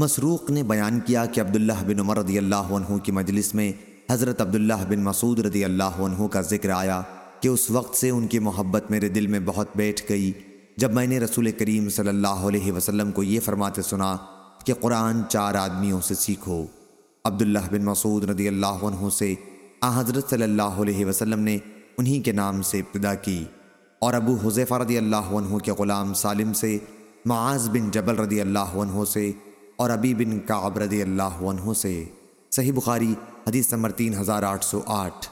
مسروق نے بیان کیا کہ عبداللہ بن عمر رضی اللہ عنہ کی مجلس میں حضرت عبداللہ بن مسعود رضی اللہ عنہ کا ذکر آیا کہ اس وقت سے ان کی محبت میرے دل میں بہت بیٹھ گئی۔ جب میں نے رسول کریم صلی اللہ علیہ وسلم کو یہ فرماتے سنا کہ قرآن چار آدمیوں سے سیکھو۔ عبداللہ بن مسعود رضی اللہ عنہ سے آ حضرت صلی اللہ علیہ وسلم نے انہی کے نام سے ابتدا کی۔ اور ابو حضیفہ رضی اللہ عنہ کے غلام سالم سے، معاذ بن جبل رضی اللہ عنہ سے اور ابی بن کعب رضی اللہ عنہ سے صحیح بخاری حدیث نمبر تین ہزار آٹھ سو آٹھ۔